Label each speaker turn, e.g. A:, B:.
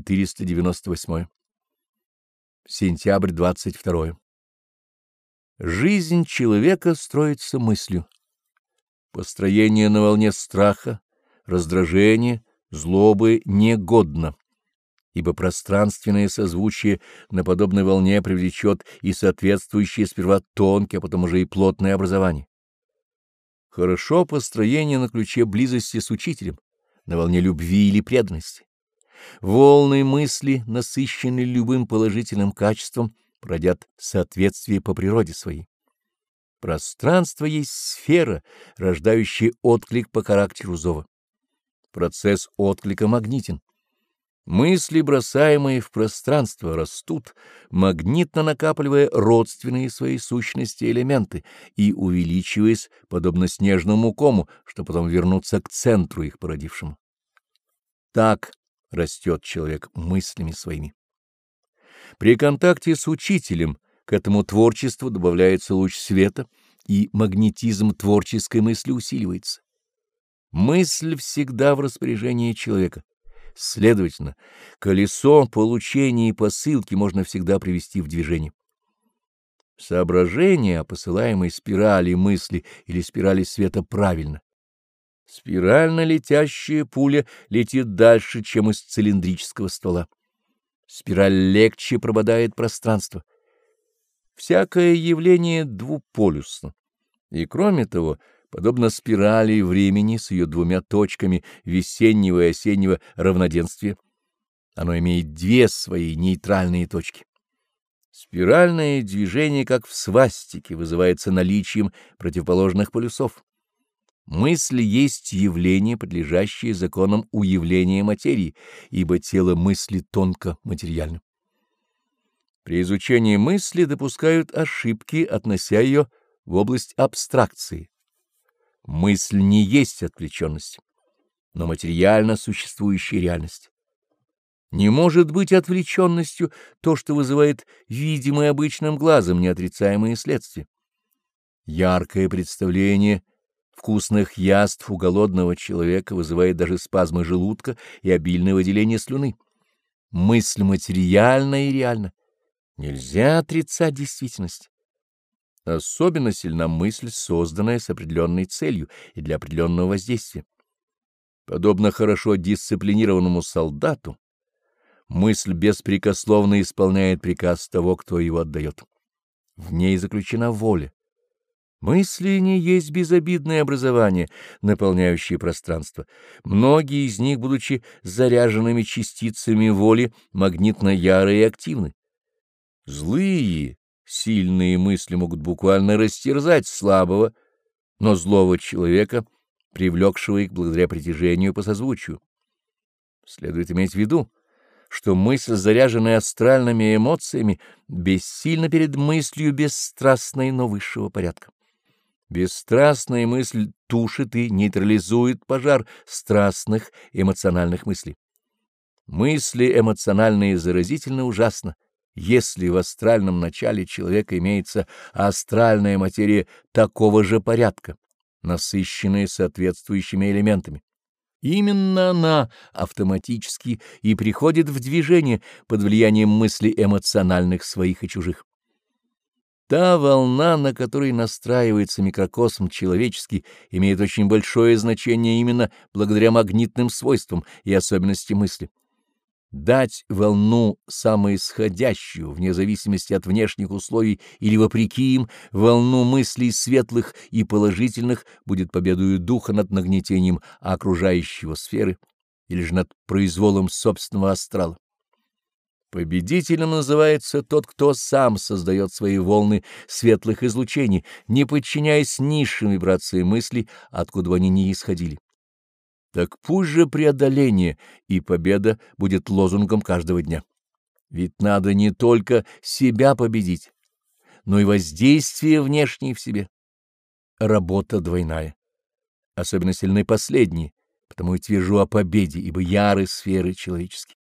A: 498. Сентябрь 22. Жизнь человека строится мыслью. Построение на волне страха, раздражения, злобы негодно, ибо пространственное созвучие на подобной волне привлечет и соответствующее сперва тонкие, а потом уже и плотное образование. Хорошо построение на ключе близости с учителем, на волне любви или преданности. Волны мысли, насыщенные любым положительным качеством, родят соответствие по природе своей. Пространство есть сфера, рождающая отклик по характеру зова. Процесс отклика магнитен. Мысли, бросаемые в пространство, растут, магнитно накапливая родственные своей сущности элементы и увеличиваясь, подобно снежному кому, чтобы потом вернуться к центру их породившему. Так растет человек мыслями своими. При контакте с учителем к этому творчеству добавляется луч света, и магнетизм творческой мысли усиливается. Мысль всегда в распоряжении человека. Следовательно, колесо получения и посылки можно всегда привести в движение. Соображение о посылаемой спирали мысли или спирали света правильно. Спирально летящая пуля летит дальше, чем из цилиндрического ствола. Спираль легче прободает пространство. Всякое явление двуполюсно. И кроме того, подобно спирали времени с ее двумя точками весеннего и осеннего равноденствия, оно имеет две свои нейтральные точки. Спиральное движение, как в свастике, вызывается наличием противоположных полюсов. Мысль есть явление, подлежащее законам уявления материи, ибо тело мысли тонко материально. При изучении мысли допускают ошибки, относя ее в область абстракции. Мысль не есть отвлеченность, но материально существующая реальность. Не может быть отвлеченностью то, что вызывает видимые обычным глазом неотрицаемые следствия. Яркое представление вкусных яств у голодного человека вызывает даже спазмы желудка и обильное выделение слюны. Мысль материальна и реальна. Нельзя отрицать действительность. Особенно сильна мысль, созданная с определенной целью и для определенного воздействия. Подобно хорошо дисциплинированному солдату, мысль беспрекословно исполняет приказ того, кто его отдает. В ней заключена воля. Мысли не есть безобидное образование, наполняющее пространство. Многие из них, будучи заряженными частицами воли, магнитно яры и активны. Злые, сильные мысли могут буквально растерзать слабого, но злого человека, привлекшего их благодаря притяжению по созвучию. Следует иметь в виду, что мысль, заряженная астральными эмоциями, бессильна перед мыслью бесстрастной, но высшего порядка. Бесстрастная мысль тушит и нейтрализует пожар страстных эмоциональных мыслей. Мысли эмоциональные заразительно ужасно, если в астральном начале человека имеется астральная материя такого же порядка, насыщенная соответствующими элементами. Именно она автоматически и приходит в движение под влиянием мыслей эмоциональных своих и чужих. Та волна, на которой настраивается микрокосм человеческий, имеет очень большое значение именно благодаря магнитным свойствам и особенностям мысли. Дать волну самоисходящую, вне зависимости от внешних условий или вопреки им, волну мыслей светлых и положительных будет победою духа над нагнетением окружающего сферы или же над произволом собственного астрала. Победителем называется тот, кто сам создает свои волны светлых излучений, не подчиняясь низшим вибрациям мыслей, откуда бы они ни исходили. Так пусть же преодоление и победа будет лозунгом каждого дня. Ведь надо не только себя победить, но и воздействие внешнее в себе. Работа двойная. Особенно сильны последние, потому и твержу о победе, ибо яры сферы человеческие.